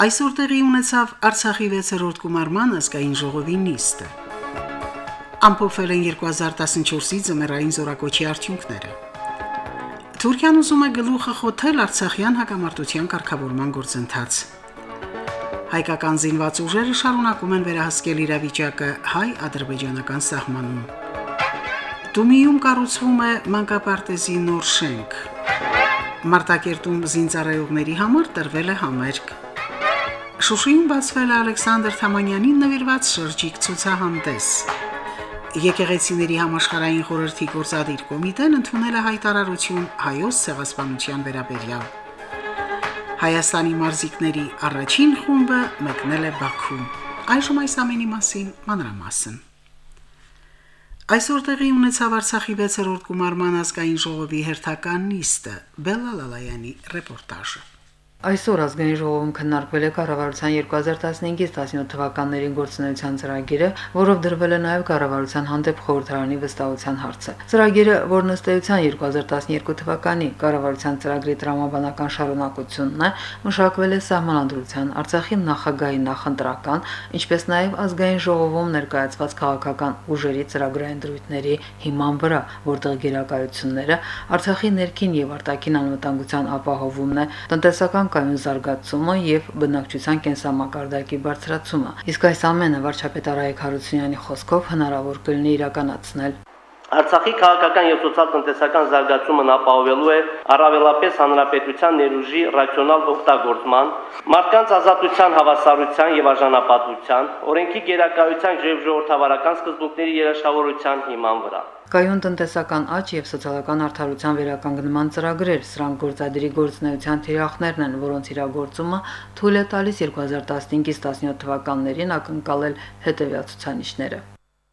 Այսօր տեղի ունեցավ Արցախի 6-րդ գումարման ազգային ժողովի նիստը։ Ամփոփվել են 2014-ի ձմեռային զորակոչի արդյունքները։ Թուրքիան ուզում է գլուխը խոթել Արցախյան հակամարտության կարգավորման գործընթաց։ Հայկական զինված ուժերը շարունակում են վերահսկել իրավիճակը հայ-ադրբեջանական սահմանում։ Դումիում կառուցվում է մանկապարտեզի նոր շենք։ Մարտակերտում զինծառայողների համար տրվել է համերգ։ Շուշիում բացվել է Ալեքսանդր Թամանյանին նվիրված շրջիկ ցուցահանդես։ Եկեղեցիների համաշխարհային խորհրդի գործադիր կոմիտեն ընդունել է հայտարարություն հայոց ցեղասպանության վերաբերյալ։ Հայաստանի մարզիկների առաջին խումբը մեկնել է Բաքու։ Այժմ այս ամենի մասին մանրամասն։ Այսօր տեղի ունեցավ Արցախի 6-րդ գումարման ազգային ժողովի հերթական նիստը։ Բելլալալայանի ռեպորտաժը։ Այսօր ազգային ժողովում քննարկվել է կառավարության 2015-ից 17 թվականներին գործունեության ծրագիրը, որով դրվել է նաև կառավարության հանդեպ խորհրդարանի վստահության հարցը։ Ծրագիրը, որն ըստ էության 2012 թվականի կառավարության ծրագրի տրամաբանական շարունակությունն է, մշակվել է սահմանադրության Արցախի նախագահի նախընտրական, ինչպես նաև ազգային ժողովում ներկայացված քաղաքական ուժերի ծրագրային դրույթների հիման վրա, որտեղ գերակայությունները Արցախի ներքին եւ արտաքին անվտանգության ապահովումն է, տնտեսական կայուն զարգացումը եւ բնակչության կենսամակարդակի բարձրացումը։ Իսկ այս ամենը վարչապետ Արայք Հարությունյանի խոսքով հնարավոր կլինի իրականացնել Արցախի քաղաքական եւ սոցիալ-տնտեսական զարգացումն ապահովելու է առավելապես հանրապետության ներուժի ռացիոնալ օգտագործման, մարդկանց ազատության, հավասարության եւ արժանապատվության, օրենքի գերակայության եւ ժողովրդավարական սկզբունքների երաշխավորության հիման վրա։ Կայուն տնտեսական աճ եւ սոցիալական արդարության վերականգնման ծրագրեր, սրանք գործադրի գործնեության թիրախներն են, որոնց իրագործումը թույլ է տալիս 2015-ից 17 թվականներին ակնկալել հետեւյալ ցուցանիշները։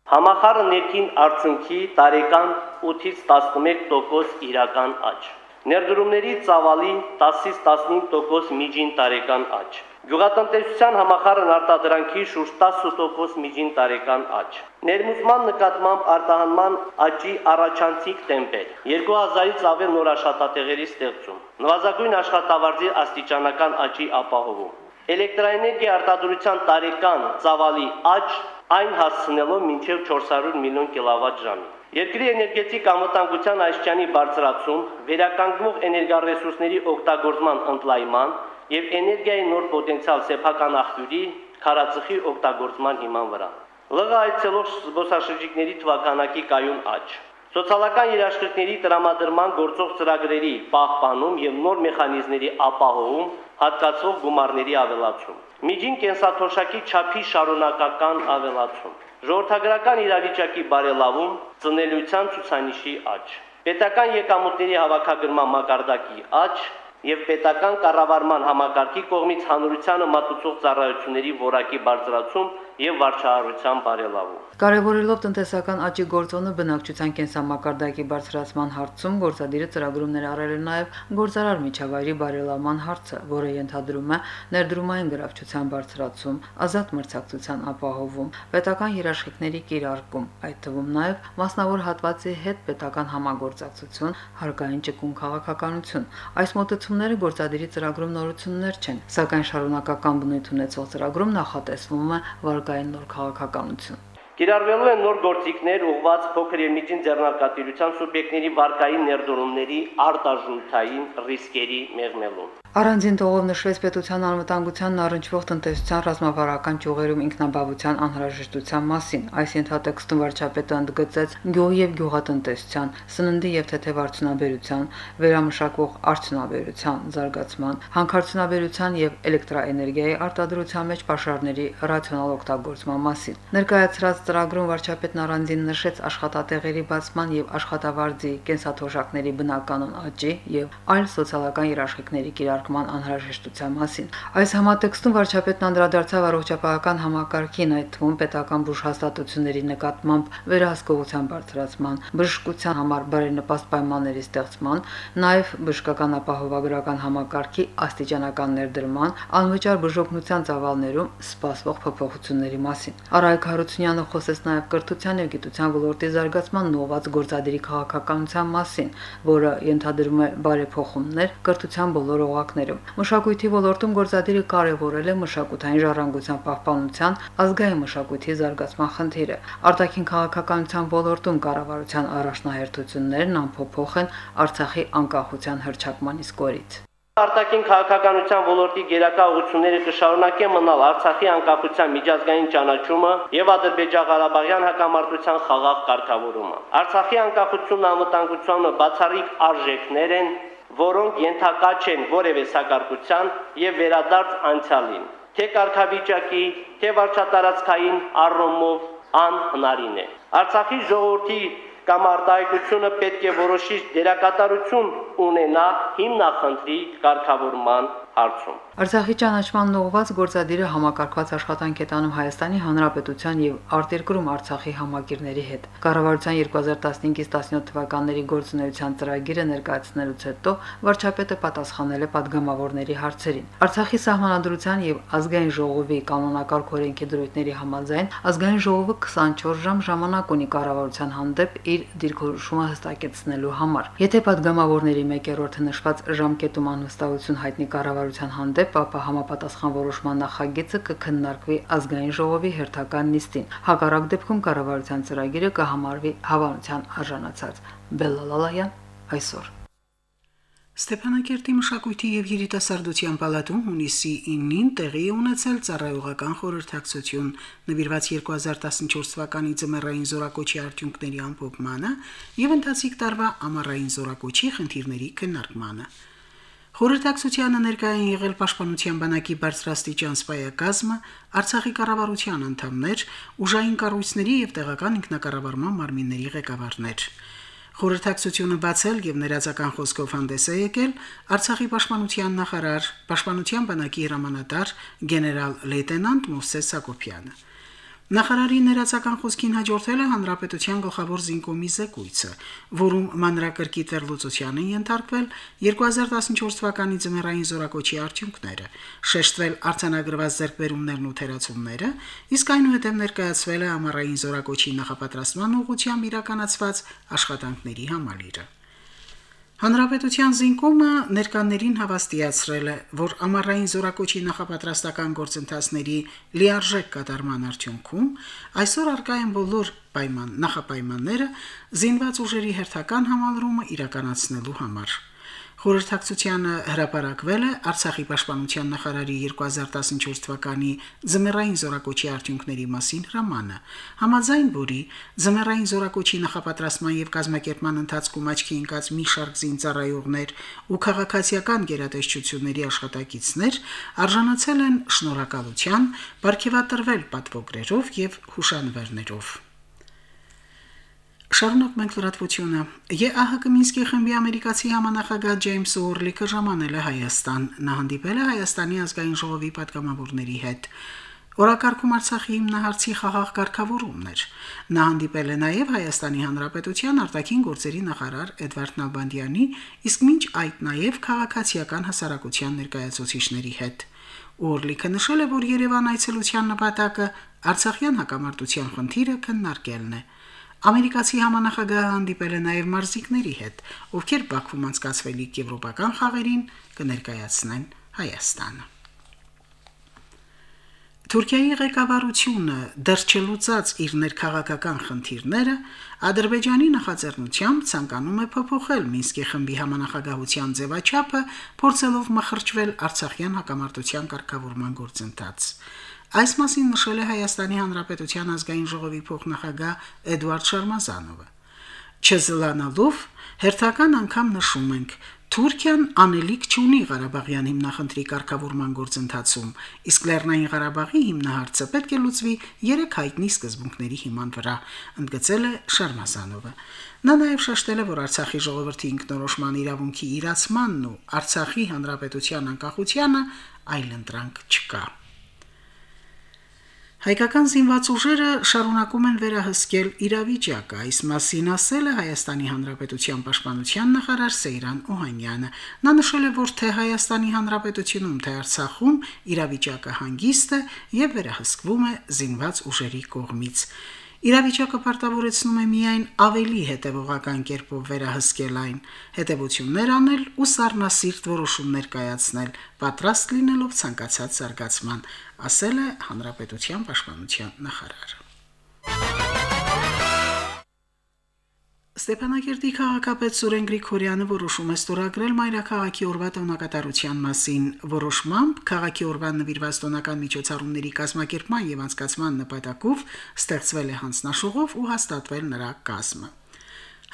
Համախառը ներքին արդյունքի տարեկան 8-ից 11% իրական աճ։ Ներդրումների ծավալի 10-ից 15% միջին տարեկան աճ։ Գյուղատնտեսության համախառն արտադրանքի շուրջ 10% միջին տարեկան աճ։ Ներմուծման նկատմամբ արտահանման աճի առաջանցիկ տեմպեր։ 2000-ից ավել նոր աշխատատեղերի ստեղծում։ Նվազագույն աշխատավարձի աստիճանական աճի ապահովում։ Էլեկտրաէներգիա արտադրության տարեկան ծավալի աճ այն հասցնելով մինչև 400 միլիոն կիլովատ ժամի։ Երկրի էներգետիկ անվտանգության այսչյանի բարձրացում, վերականգնող էներգառեսուրսների օգտագործման ընդլայնման եւ էներգիայի նոր պոտենցիալ սեփական աղբյուրի քարածխի օգտագործման հիման վրա։ ԼՂ այցելող զբոսաշրջիկների թվականակի կայուն աճ։ Սոցիալական երաշխիքների տրամադրման գործող ծրագրերի պահպանում եւ նոր մեխանիզմների ապահովում, հատկացվող գումարների ավելացում։ Միջին կենսաթոշակի չափի շարունակական ավելացում։ Ժողովրդագրական իրավիճակի բարելավում, ծնելիության ցուցանիշի աճ։ Պետական եկամուտների հավաքագրման մակարդակի աճ եւ պետական կառավարման համակարգի կողմից հանրությանը մատուցող ծառայությունների որակի բարձրացում եւ վարչահարության բարելավում։ Կարևորելով տնտեսական աճի գործոնը բնակչության կենսամակարդակի բարձրացման հարցում գործադիրը ծրագրում ներառել է նաև գործարար միջավայրի բարելավման հարցը, որը ենթադրում է ներդրումային գրավչության բարձրացում, ազատ մրցակցության ապահովում, պետական երաշխիքների կիրարկում, այդ թվում նաև մասնավոր հատվածի հետ պետական համագործակցություն, հարկային ճկուն քաղաքականություն։ Այս մոտեցումները գործադիրի ծրագրում նորություններ չեն, սակայն շարունակական բնույթ ունեցող ծրագրում նախատեսվում է վարկային նոր քաղաքականություն։ Կիրառվելու են նոր գործիքներ ուղղված փոքր եւ միջին ձեռնարկատիրության սուբյեկտների վարկային ներդրումների արտաժույթային ռիսկերի մեղմելուն։ Առանձին տողով նշվեց պետության անվտանգությանն առնչվող տնտեսության ռազմավարական ճյուղերում ինքնաբավության անհրաժեշտության մասին։ Այս ենթատեքստում վարչապետը ընդգծեց գյուղի եւ գյուղատնտեսության, սննդի եւ թեթև արդյունաբերության, վերամշակվող արդյունաբերության զարգացման, հանքարդյունաբերության եւ էլեկտրաէներգիայի արտադրության մեջ պաշարների ռացիոնալ օգտագործման մասին։ Ներկայացրած ծրագրում վարչապետն առանձին նշեց աշխատատեղերի բացման եւ աշխատավարձի կենսաթոշակների բնականon աճի եւ այլ սոցիալական երաշխիքների կիրառ քննարկման անհրաժեշտության մասին։ Այս համատեքստում վարչապետն անդրադարձավ առողջապահական համակարգին, այդ թվում պետական բուժհաստատությունների նկատմամբ վերահսկողության բարձրացման, բժշկության համար բարենպաստ պայմանների ստեղծման, նաև բժշկական ապահովագրական համակարգի աստիճանական ներդրման, անվճար բժօգնության ծավալներում սպասվող փոփոխությունների մասին։ Արայք Հարությունյանը խոսեց նաև կրթության եւ գիտության ոլորտի զարգացման նոված գործադիրի քաղաքականության մասին, որը ենթադրում է բարեփոխումներ կրթության բոլոր օղակներում։ Մշակույթի ոլորտում գործադիրը կարևորել է մշակութային ժառանգության պահպանության, ազգային մշակույթի զարգացման խնդիրը։ Արտաքին քաղաքականության ոլորտում կառավարության առաջնահերթություններն անփոփոխ են Արցախի անկախության հրճակման իսկ օրից։ Արտաքին քաղաքականության ոլորտի գերակա ուղղությունները կշարունակեն մնալ Արցախի անկախության միջազգային ճանաչումը եւ Ադրբեջան-Ղարաբաղյան հակամարտության խաղաղ կարգավորումը։ Արցախի անկախությունն անվտանգությունը բացառիկ արժեքներ են, որոնք ենթակա չեն որևէ սակարկության եւ վերադարձ անցյալին։ Թե կարգավիճակի, թե վարչատարածքային առումով անհնարին է։ Արցախի ժողովրդի կամ արտահայտությունը պետք է որոշիչ դերակատարություն ունենա հիմնախնդրի կարգավորման հարցում։ Արցախի ճանաչման ուղղված գործադիրը համակարգված աշխատանք է տանում Հայաստանի Հանրապետության եւ արտերկրում Արցախի համագիրների հետ։ Կառավարության 2015-ից 17 թվականների գործունեության ծրագիրը ներկայացնելուց հետո վարչապետը պատասխանել է падգամավորների հարցերին։ Արցախի սահմանադրության եւ ազգային ժողովի կանոնակարգ օրենքի դրույթների համաձայն ազգային ժողովը 24 ժամ ժամանակ ունի կառավարության հանդեպ իր դիրքորոշումը հստակեցնելու համար։ Եթե падգամավորների 1/3-ը նշված ժամկետում անհստակություն հայտնի կառավարության հանդեպ ապա համապատասխան որոշման նախագիծը կքննարկվի ազգային ժողովի հերթական նիստին։ Հակառակ դեպքում կառավարության ծրագիրը կհամարվի հավանության արժանացած։ Բելլալալայան այսօր Ստեփանակերտի մշակույթի եւ երիտասարդության պալատում հունիսի 9-ին տեղի ունեցել ծառայողական խորհրդակցություն նվիրված 2014 թվականի ձմեռային զորակոչի արդյունքների ամփոփմանը եւ ընթացիկ տարվա ամառային զորակոչի խնդիրների քննարկմանը։ Խորհրդակցությանը ներկայ են եղել Պաշտպանության բանակի բարձրաստիճան սպայակազմը, Արցախի կառավարության անդամներ, ուժային կառույցների եւ տեղական ինքնակառավարման մարմինների ղեկավարներ։ Խորհրդակցությունը բացել եւ ներածական խոսքով հանդես է եկել Արցախի պաշտպանության նախարար, Պաշտպանության բանակի հրամանատար գեներալ լեյտենանտ Մովսես Սակոփյանը։ Նախարարի ներածական խոսքին հաջորդել է հանրապետության գլխավոր զինկոմի զեկույցը, որում մանրակրկիտ վերլուծության են ենթարկվել 2014 թվականի ձմեռային զորակոչի արդյունքները, շեշտվել արձանագրված ձեռքբերումներն ու թերացումները, իսկ այնուհետև ներկայացվել է ամառային զորակոչի նախապատրաստման ուղղությամբ իրականացված աշխատանքների համալիրը։ Հանրապետության զինկոմը ներկաներին հավաստիացրել է, որ ամառային զորակոչի նախապատրաստական գործընթացների լիարժեք կատարման արդյունքում այսօր արկա են բոլոր պայման նախապայմանները զինված ուժերի հերթական համալրումը իրականացնելու համար։ Խորհրդակցությանը հրապարակվել է Արցախի պաշտպանության նախարարի 2014 թվականի զմերային զորակոչի արդյունքների մասին հրամանը, համաձայն որի զմերային զորակոչի նախապատրաստման եւ կազմակերպման ընթացքում աչքի ընկած մի շարք զինծառայողներ ու քաղաքացիական գերատեսչությունների աշխատակիցներ արժանացել են շնորհակալության, ապարգևատրվել պատվոգրերով եւ հուշանվերներով։ Շարունակ մենք լրատվությունը։ ԵԱՀԿ Մինսկի խմբի ամերիկացի համանախագահ Ջեյմս Օրլիկը ժամանել է Հայաստան։ Նա հանդիպել է Հայաստանի ազգային ժողովի պատգամավորների հետ։ Օրակարգում Արցախի հիմնահարցի խաղաղ կարգավորումներ։ Նա հանդիպել է նաև Հայաստանի Հանրապետության արտաքին գործերի նախարար Էդվարդ Նալբանդյանի, իսկ մինչ այդ նաև քաղաքացիական հասարակության ներկայացուցիչների հետ։ Օրլիկը նշել է, որ Երևան այցելության նպատակը Արցախյան հակամարտության խնդիրը քննարկելն է։ Ամերիկացի համանախագահը հանդիպել է նաև մարզիկների հետ, ովքեր Բաքվում անցկացվելիք եվրոպական խաղերին կներկայացնեն Հայաստանը։ Թուրքիայի ղեկավարությունը դեռ չլուծած իր ներքաղաքական խնդիրները Ադրբեջանի նախաձեռնությամբ ցանկանում է փոփոխել Մինսկի խմբի համանախագահության ձևաչափը, փորձելով մխրճվել Արցախյան հակամարտության կարգավորման գործընթաց։ Այս մասին նշել է Հայաստանի Հանրապետության ազգային ժողովի փոխնախագահ Էդուարդ Շարմազանովը։ Չզլանալով հերթական անգամ նշում ենք, Թուրքիան անելիք չունի Ղարաբաղյան հիմնախնդրի կարգավորման գործընթացում, իսկ Լեռնային Ղարաբաղի հիմնահարցը պետք է լուծվի երեք հայտնի սկզբունքների հիման վրա, ընդգծել է Շարմազանովը։ Նա նաև շեշտել է, որ Արցախի ժողովրդի ինքնորոշման իրավունքի իրացմանն ու Արցախի հանրապետության անկախությանը այլընտրանք չկա։ Հայկական զինված ուժերը շարունակում են վերահսկել իրավիճակը։ Այս մասին ասել է Հայաստանի Հանրապետության պաշտպանության նախարար Սեյրան Օհանյանը։ Նա նշել է, որ թե Հայաստանի Հանրապետությունում, թե Արցախում իրավիճակը հանգիստ է եւ վերահսկվում է զինված ուժերի կողմից։ Իրավիճակը պարտավորեցնում է միայն ավելի հետևողական կերպով վերահսկել այն, հետևություններ անել ու սառնասիրտ որոշումներ կայացնել, պատրաստ լինելով ցանկացած զարգացման, ասել է Հանրապետության պաշտպանության նախարարը։ Ստեփանակերտի քաղաքապետ Սուրեն Գրիգորյանը որոշում է ստորագրել Մայրաքաղաքի օրվա տոնակատարության մասին։ Որոշմամբ քաղաքի օրվան նվիրված տոնական միջոցառումների կազմակերպման եւ անցկացման նպատակով ստեղծվել է հանձնաշողով ու հաստատվել նրա կազմը։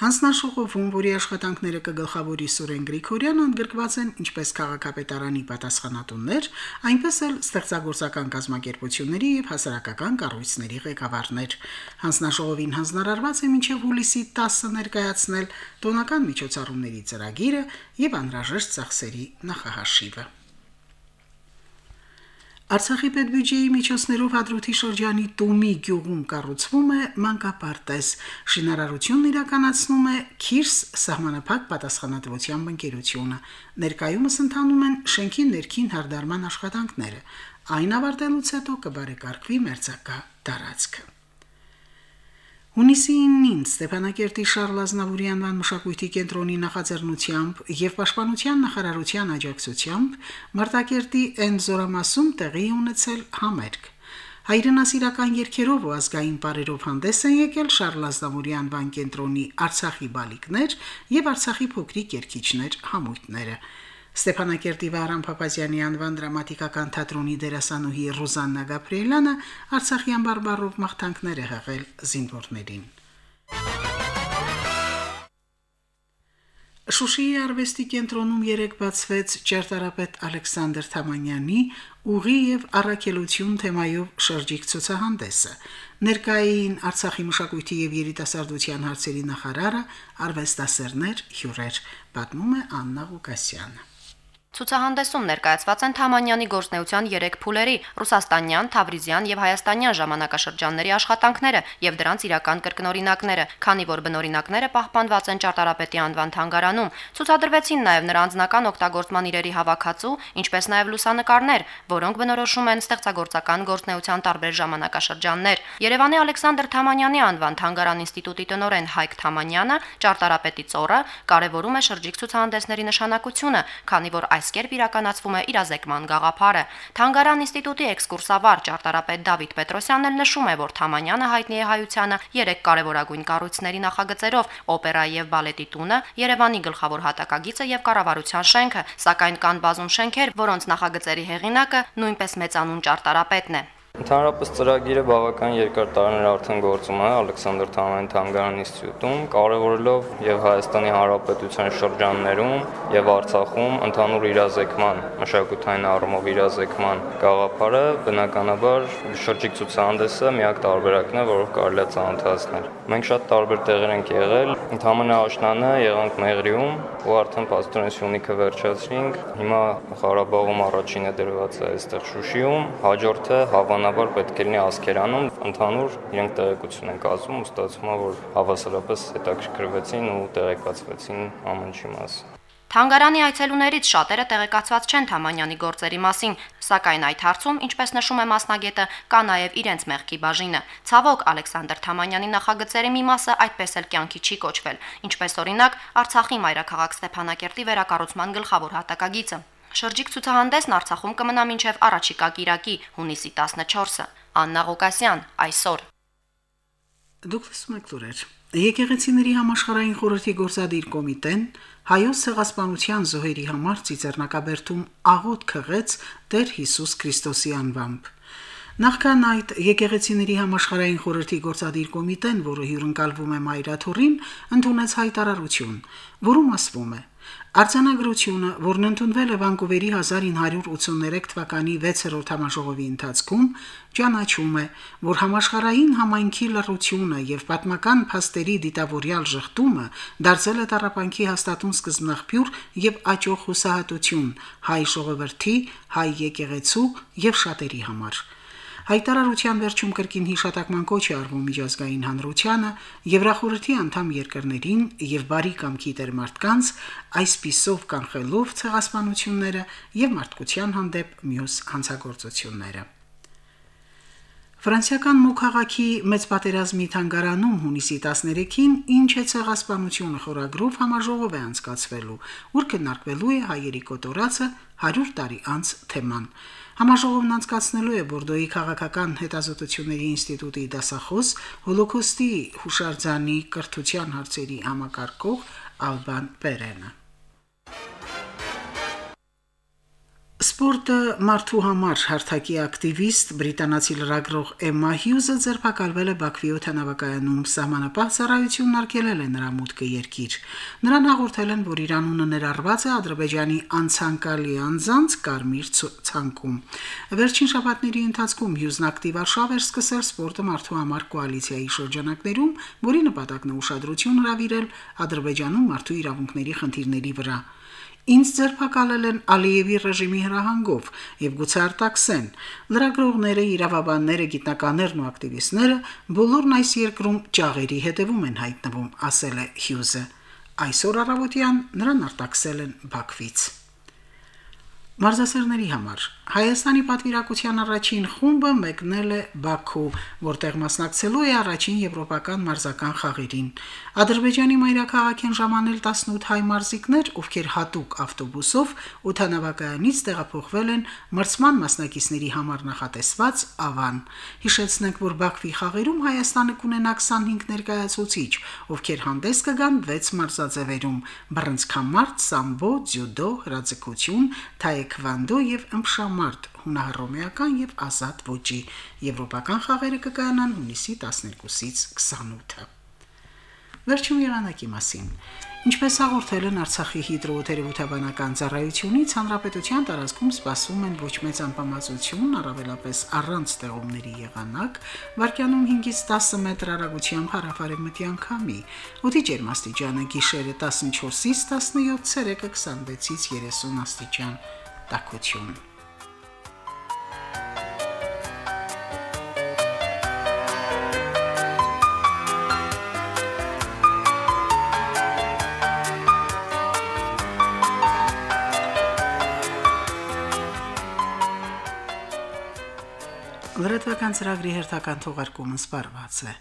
Հանձնաշողովում, որի աշխատանքները կգլխավորի Սուրեն Գրիգորյանը, ընդգրկված են ինչպես քաղաքապետարանի պատասխանատուններ, այնպես էլ ստեղծագործական կազմակերպությունների եւ հասարակական կառույցների ղեկավարներ։ Հանձնաշողովին հանձնարարված է մինչև հուլիսի 10-ը ներկայացնել տոնական միջոցառումների ծրագիրը եւ անհրաժեշտ ծախսերի նախահաշիվը։ Արցախի պետբյուջեի միջոցներով Հադրութի շրջանի Տումի գյուղում կառուցվում է մանկապարտեզ։ Շինարարությունն իրականացնում է Քիրս սահմանափակ պատասխանատվությամբ ընկերությունը։ Ներկայումս ընթանում են շենքի ներքին հարդարման աշխատանքները։ Այն ավարտելուց հետո կբարեկարգվի մերձակա տարածքը։ Հունիսի 9-ին Ստեփանակերտի Շարլ Ազնավուրի անվան մշակույթի կենտրոնի նախաձեռնությամբ եւ Պաշտպանության նախարարության աջակցությամբ Մարտակերտի Էնզորամասում տեղի ունեցել համերգ։ Հայրենասիրական երկերով ու ազգային բարերով հանդես են եկել Շարլ Ազնավուրի անվան կենտրոնի Արցախի բալիկներ եւ Արցախի փոքրիկ երգիչներ համույթները։ Ստեփանակերտի Վահրամ Փափազյանի անվան դրամատիկական թատրոնի դերասանուհի Ռոզաննա Գաբրիելյանը Արցախյան բարբարով մաղթանքներ է հղել զինվորներին։ Շուշիի արվեստի կենտրոնում երեք բացվեց ճարտարապետ Ալեքսանդր Թամանյանի ուղի եւ առաքելություն թեմայով շրջիկ ցուցահանդեսը։ Ներկային Արցախի մշակույթի եւ երիտասարդության հարցերի նախարարը արվեստասերներ հյուրեր, պատմում է Աննա Ղուկասյանը։ Ցուցահանդեսում ներկայացված են Թամանյանի գործնեության 3 փուլերի՝ ռուսաստանյան, թավրիզյան եւ հայաստանյան ժամանակաշրջանների աշխատանքները եւ դրանց իրական կրկնօրինակները, քանի որ բնօրինակները պահպանված են ճարտարապետի անվան թանգարանում։ Ցուցադրվեցին նաեւ նրա անձնական օգտագործման իրերի հավաքածու, ինչպես նաեւ լուսանկարներ, որոնք բնորոշում են ստեղծագործական գործնեության տարբեր ժամանակաշրջաններ։ Երևանի Ալեքսանդր Թամանյանի անվան թանգարան ինստիտուտի տնօրեն Հայկ Թամանյանը ճարտարապետի ծորը կարևորում է շրջիկ ցուցահանդեսների նշանակությունը, քանի որ այս Այս կերպ իրականացվում է իրազեկման գաղափարը։ Թանգարան ինստիտուտի էքսկուրսավար ճարտարապետ Դավիթ Պետրոսյանն էլ նշում է, որ Թամանյանը հայտնի է հայությանը երեք կարևորագույն կառույցների նախագծերով՝ օպերայի եւ բալետի տունը, Երևանի գլխավոր հատակագիծը եւ կառավարության շենքը, սակայն կան բազում շենքեր, որոնց նախագծերի հեղինակը նույնպես մեծանուն ճարտարապետն է։ Ընդհանրապես ծրագիրը բավական երկար տարիներ արդեն գործում է Ալեքսանդր Թամանյան Թանգարան ինստիտուտում, կարևորելով եւ Հայաստանի Հանրապետության շրջաններում եւ Արցախում ընդհանուր իրազեկման, մշակութային առումով իրազեկման գաղափարը, բնականաբար շրջիկ ցուցահանդեսը միակ տարբերակն է, որով կարելի է ծանոթացնել։ Մենք շատ տարբեր տեղեր ենք եղել, ընդհանրապես աշնանը եղանք Մեղրիում ու արդեն Պաստորեն Սյունիքը վերջացրինք։ Հիմա Ղարաբաղում առաջինը դրված է այստեղ Շուշիում, հաջորդը Հավան բնականաբար պետք է լինի ասկերանում ընդհանուր իրենք տեղեկություն են կազմում ու ստացվում է որ հավասարապես հետաքրքրվեցին ու տեղեկացվեցին ամենի մասին Թանգարանի այցելուներից շատերը տեղեկացված չեն Թամանյանի գործերի մասին, սակայն այդ հարցում, ինչպես նշում է մասնագետը, կա նաև իրենց մեղքի բաժինը։ Ցավոք Ալեքսանդր Թամանյանի նախագծերի մի մասը այդպես էլ կյանքի չի կոչվել, ինչպես օրինակ Արցախի մայրաքաղաք Ստեփանակերտի վերակառուցման գլխավոր հատակագիծը։ Շրջիկ ցուցահանդեսն Արցախում կմնա մինչև առաջիկա Կիրակի, հունիսի 14-ը։ Աննա Ղուկասյան, այսօր։ Դուք լսում եք լուրեր։ Եկեղեցիների համաշխարհային խորհրդի գործադիր կոմիտեն հայոց ցեղասպանության զոհերի համար ծիծեռնակաբերդում աղոտ քղեց Տեր Հիսուս Քրիստոսի անվամբ։ Նախքան այդ եկեղեցիների համաշխարհային խորհրդի գործադիր կոմիտեն, որը հյուրընկալվում է Մայրաթորին, ընդունեց հայտարարություն, որում ասվում է. Արձանագրությունը, որն ընդունվել է Վանկուվերի 1983 թվականի 6-րդ համաժողովի ընթացքում, ճանաչում է, որ համաշխարհային համայնքի լռությունը եւ պատմական փաստերի դիտավորյալ շղթումը դարձել է տարապանքի հաստատուն սկզբնաղբյուր եւ աճող հուսահատություն հայ ժողովրդի, հայ եկեղեցու եւ շատերի համար։ Հայտարարության վերջում կրկին հիշատակման կոչ է արվում միջազգային հանրությանը, Եվրախորհրդի անդամ երկրներին եւ բարի կամքի դերմարտկանց այսպիսով կանխելով ցեղասպանությունները եւ մարդկության հանդեպ մյուս հանցագործությունները։ Ֆրանսիական Մոքաղաքի մեծ պատերազմի թանգարանում հունիսի 13-ին ինչ է ցեղասպանությունը խորագրով համաժողով է անցկացվելու, ուր քննարկվելու է հայերի կոտորածը 100 տարի անց թեման։ Համաժողովն անցկացնելու է Բորդոյի քաղաքական հետազոտությունների ինստիտուտի դասախոս Հոլոկոստի հուշարձանի կրթության հարցերի համակարգող Ալբան Պերենը։ Սպորտը մարդու համար հարթակի ակտիվիստ բրիտանացի լրագրող Էմմա Հյուզը ձերբակալվել է Բաքվի օթանավակայանում սահմանապահ ծառայությունն արգելել է նրա մուտքը երկիր։ Նրան հաղորդել են, որ Իրանունը ներառված է Ադրբեջանի անցանկալի անձանց կարմիր ցանկում։ Վերջին շաբաթների ընթացքում Հյուզն ակտիվ արշավ էր սկսել սպորտը մարդու համար կոալիցիայի շրջանակներում, որի նպատակն է ուշադրություն հրավիրել Ադրբեջանում մարդու իրավունքների խնդիրների վրա։ Ինձ ձերբակալել են Ալիևի ռեժիմի հրահանգով եւ գուցե արտաքսեն։ Լրագրողները, իրավաբանները, գիտնականներն ու ակտիվիստները բոլորն այս երկրում ճաղերի հետևում են հայտնվում, ասել է Հյուզը։ Այսօր առավոտյան նրան արտաքսել են Բաքվից։ Մարզասերների համար Հայաստանի պատվիրակության առաջին խումբը մեկնել է Բաքու, որտեղ մասնակցելու է առաջին եվրոպական մարզական խաղերին։ Ադրբեջանի մայրաքաղաք են ժամանել 18 հայ մարզիկներ, ովքեր հատուկ ավտոբուսով օթանավակայանից տեղափոխվել են մրցման մասնակիցների համար նախատեսված Ավան։ Հիշեցնենք, որ Բաքվի խաղերում Հայաստանը կունենա 25 ներկայացուցիչ, ովքեր հանդես կգան 6 մարզաձևերում՝ բռնցքամարտ, սամբո, ձյուդո, հրաձգություն, թայեքվանդո եւ ըմբշամարտ, հունահռոմեական եւ ազատ ոճի։ Եվրոպական խաղերը կկայանան հունիսի 12-ից 28-ը։ Վերջում եղանակի մասին։ Ինչպես հաղորդել են Արցախի հիդրոթերապևտաբանական ծառայությունից, հանրապետության տարածքում սպասվում են ոչ մեծ անբավարարություն, առավելապես առանց տեղումների եղանակ, վարկյանում 5-ից 10 մետր հեռագությամբ հարավարևմտյան քամի։ Օդի ջերմաստիճանը գիշերը 14-ից 17, ցերեկը 26-ից 30 աստիճան։ Տակություն։ Լրատվական ծրագրի հերթական թողարկումը սպառված է։